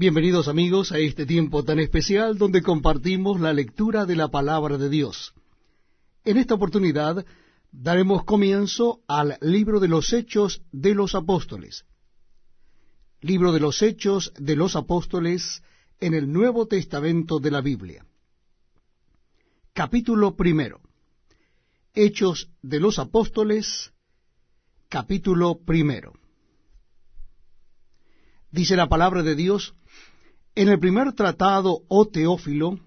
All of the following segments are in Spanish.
Bienvenidos amigos a este tiempo tan especial donde compartimos la lectura de la palabra de Dios. En esta oportunidad daremos comienzo al libro de los Hechos de los Apóstoles. Libro de los Hechos de los Apóstoles en el Nuevo Testamento de la Biblia. Capítulo primero. Hechos de los Apóstoles, capítulo primero. Dice la palabra de Dios, en el primer tratado, oh Teófilo,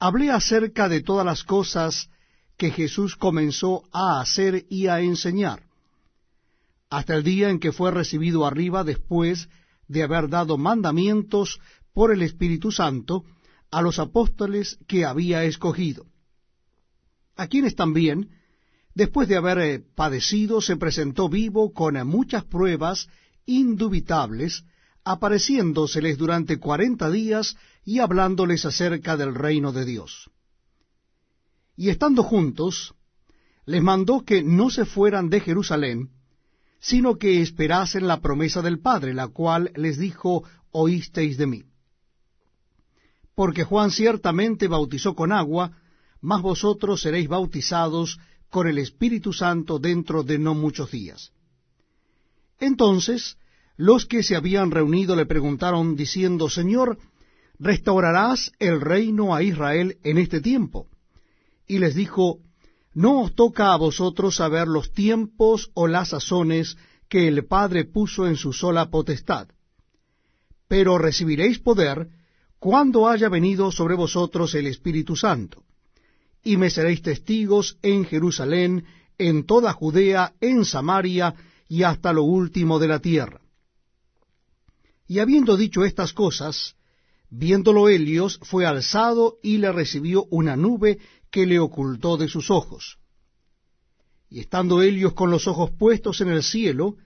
hablé acerca de todas las cosas que Jesús comenzó a hacer y a enseñar, hasta el día en que fue recibido arriba después de haber dado mandamientos por el Espíritu Santo a los apóstoles que había escogido, a quienes también, después de haber padecido, se presentó vivo con muchas pruebas indubitables, apareciéndoseles durante cuarenta días y hablándoles acerca del reino de Dios. Y estando juntos, les mandó que no se fueran de Jerusalén, sino que esperasen la promesa del Padre, la cual les dijo, oísteis de mí. Porque Juan ciertamente bautizó con agua, mas vosotros seréis bautizados con el Espíritu Santo dentro de no muchos días. Entonces los que se habían reunido le preguntaron diciendo, Señor, ¿restaurarás el reino a Israel en este tiempo? Y les dijo, No os toca a vosotros saber los tiempos o las sazones que el Padre puso en su sola potestad, pero recibiréis poder cuando haya venido sobre vosotros el Espíritu Santo, y me seréis testigos en Jerusalén, en toda Judea, en Samaria y hasta lo último de la tierra. Y habiendo dicho estas cosas, viéndolo Helios, fue alzado y le recibió una nube que le ocultó de sus ojos. Y estando Helios con los ojos puestos en el cielo,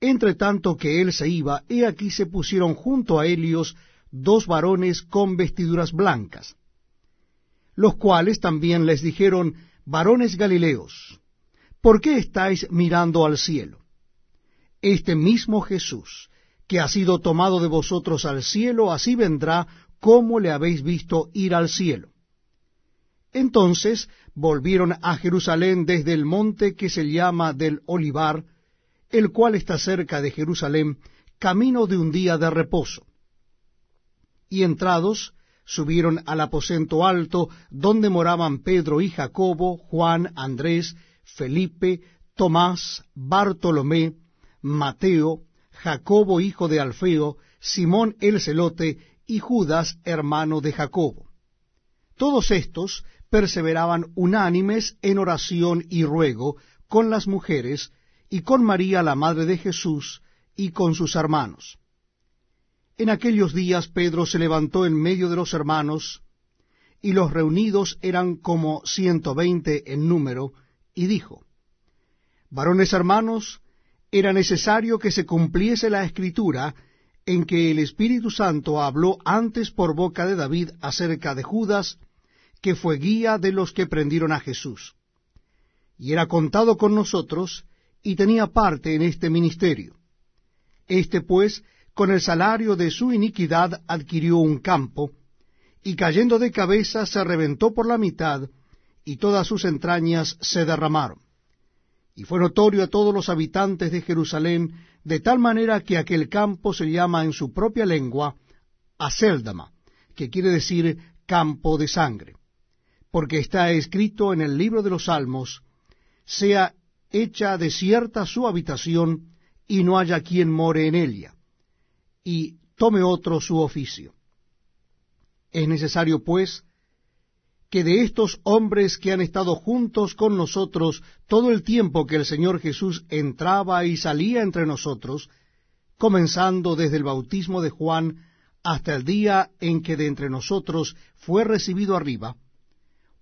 entre tanto que él se iba, he aquí se pusieron junto a Helios dos varones con vestiduras blancas, los cuales también les dijeron, varones Galileos, ¿por qué estáis mirando al cielo? Este mismo Jesús, que ha sido tomado de vosotros al cielo, así vendrá como le habéis visto ir al cielo. Entonces volvieron a Jerusalén desde el monte que se llama del Olivar, el cual está cerca de Jerusalén, camino de un día de reposo. Y entrados, subieron al aposento alto, donde moraban Pedro y Jacobo, Juan, Andrés, Felipe, Tomás, Bartolomé, Mateo, Jacobo hijo de Alfeo, Simón el celote y Judas hermano de Jacobo. Todos estos perseveraban unánimes en oración y ruego con las mujeres y con María la madre de Jesús y con sus hermanos. En aquellos días Pedro se levantó en medio de los hermanos, y los reunidos eran como ciento veinte en número, y dijo, Varones hermanos, era necesario que se cumpliese la escritura en que el Espíritu Santo habló antes por boca de David acerca de Judas, que fue guía de los que prendieron a Jesús. Y era contado con nosotros, y tenía parte en este ministerio. Este pues, con el salario de su iniquidad, adquirió un campo, y cayendo de cabeza se reventó por la mitad, y todas sus entrañas se derramaron y fue notorio a todos los habitantes de Jerusalén, de tal manera que aquel campo se llama en su propia lengua Aseldama, que quiere decir campo de sangre, porque está escrito en el libro de los Salmos, sea hecha desierta su habitación, y no haya quien more en ella, y tome otro su oficio. Es necesario, pues, que de estos hombres que han estado juntos con nosotros todo el tiempo que el Señor Jesús entraba y salía entre nosotros, comenzando desde el bautismo de Juan hasta el día en que de entre nosotros fue recibido arriba,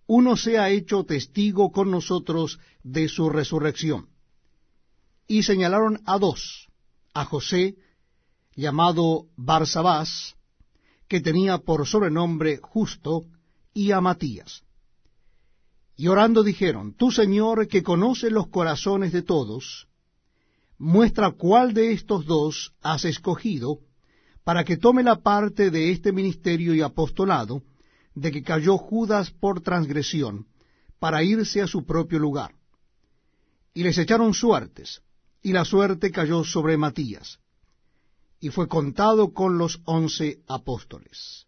uno sea hecho testigo con nosotros de su resurrección. Y señalaron a dos, a José, llamado Barsabás, que tenía por sobrenombre justo, y a Matías. Y orando dijeron, Tú Señor, que conoces los corazones de todos, muestra cuál de estos dos has escogido para que tome la parte de este ministerio y apostolado, de que cayó Judas por transgresión, para irse a su propio lugar. Y les echaron suertes, y la suerte cayó sobre Matías, y fue contado con los once apóstoles.